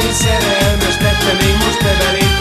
el seremos que tenemos que dar